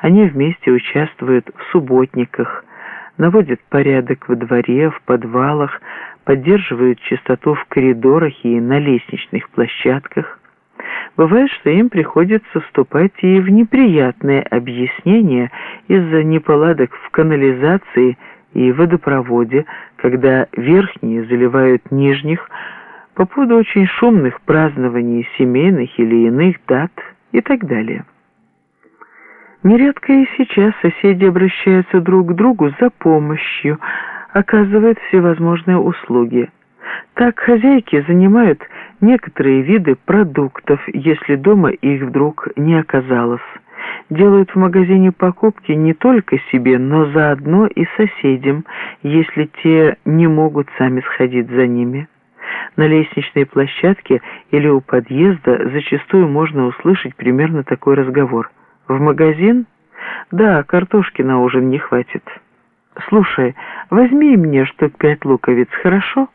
Они вместе участвуют в субботниках, наводят порядок во дворе, в подвалах, поддерживают чистоту в коридорах и на лестничных площадках. Бывает, что им приходится вступать и в неприятные объяснения из-за неполадок в канализации и водопроводе, когда верхние заливают нижних, по поводу очень шумных празднований семейных или иных дат и так далее. Нередко и сейчас соседи обращаются друг к другу за помощью, оказывают всевозможные услуги. Так хозяйки занимают некоторые виды продуктов, если дома их вдруг не оказалось. Делают в магазине покупки не только себе, но заодно и соседям, если те не могут сами сходить за ними. На лестничной площадке или у подъезда зачастую можно услышать примерно такой разговор. «В магазин? Да, картошки на ужин не хватит. Слушай, возьми мне штук пять луковиц, хорошо?»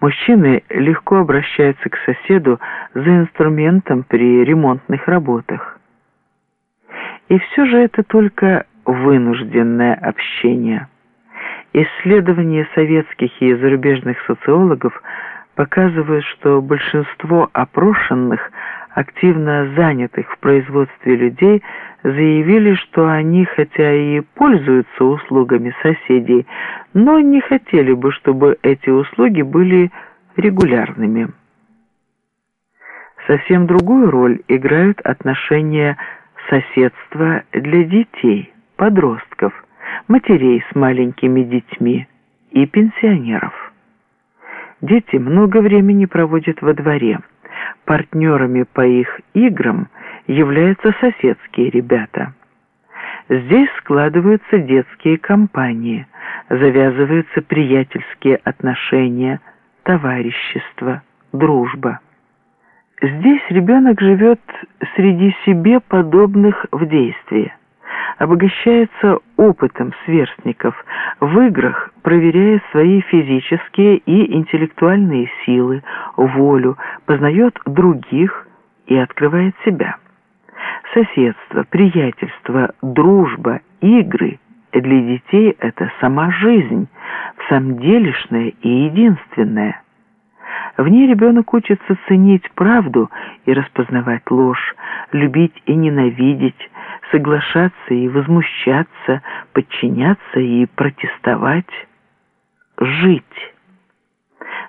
Мужчины легко обращаются к соседу за инструментом при ремонтных работах. И все же это только вынужденное общение. Исследования советских и зарубежных социологов показывают, что большинство опрошенных, активно занятых в производстве людей, заявили, что они хотя и пользуются услугами соседей, но не хотели бы, чтобы эти услуги были регулярными. Совсем другую роль играют отношения соседства для детей, подростков, матерей с маленькими детьми и пенсионеров. Дети много времени проводят во дворе. Партнерами по их играм являются соседские ребята. Здесь складываются детские компании, завязываются приятельские отношения, товарищество, дружба. Здесь ребенок живет среди себе подобных в действии, обогащается опытом сверстников, в играх проверяя свои физические и интеллектуальные силы, волю, познает других и открывает себя. Соседство, приятельство, дружба, игры для детей – это сама жизнь, в и единственная. В ней ребенок учится ценить правду и распознавать ложь, любить и ненавидеть, соглашаться и возмущаться, подчиняться и протестовать, жить.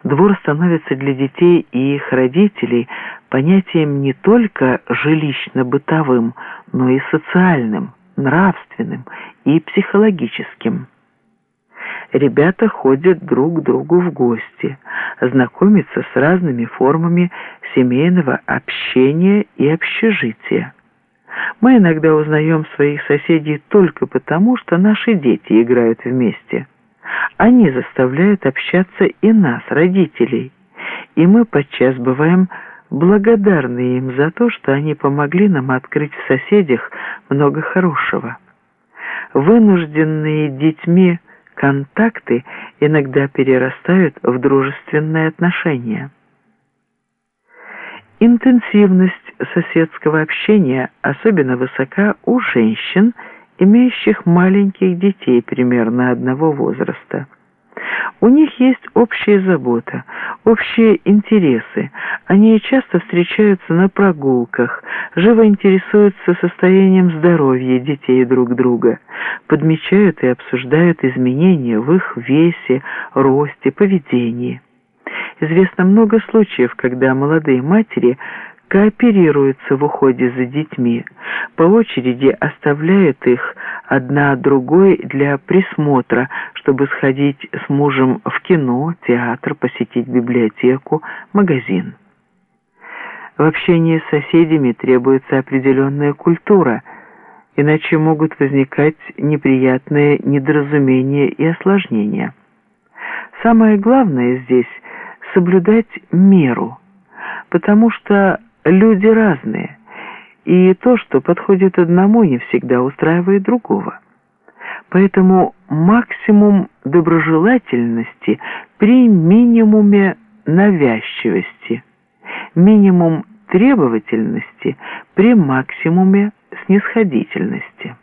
Двор становится для детей и их родителей понятием не только жилищно-бытовым, но и социальным, нравственным и психологическим. Ребята ходят друг к другу в гости, знакомятся с разными формами семейного общения и общежития. Мы иногда узнаем своих соседей только потому, что наши дети играют вместе. Они заставляют общаться и нас, родителей, и мы подчас бываем благодарны им за то, что они помогли нам открыть в соседях много хорошего. Вынужденные детьми контакты иногда перерастают в дружественные отношения. Интенсивность соседского общения особенно высока у женщин, имеющих маленьких детей примерно одного возраста. У них есть общая забота, общие интересы. Они часто встречаются на прогулках, живо интересуются состоянием здоровья детей друг друга, подмечают и обсуждают изменения в их весе, росте, поведении. Известно много случаев, когда молодые матери кооперируются в уходе за детьми, по очереди оставляют их одна другой для присмотра, чтобы сходить с мужем в кино, театр, посетить библиотеку, магазин. В общении с соседями требуется определенная культура, иначе могут возникать неприятные недоразумения и осложнения. Самое главное здесь – соблюдать меру, потому что люди разные, и то, что подходит одному, не всегда устраивает другого. Поэтому максимум доброжелательности при минимуме навязчивости, минимум требовательности при максимуме снисходительности.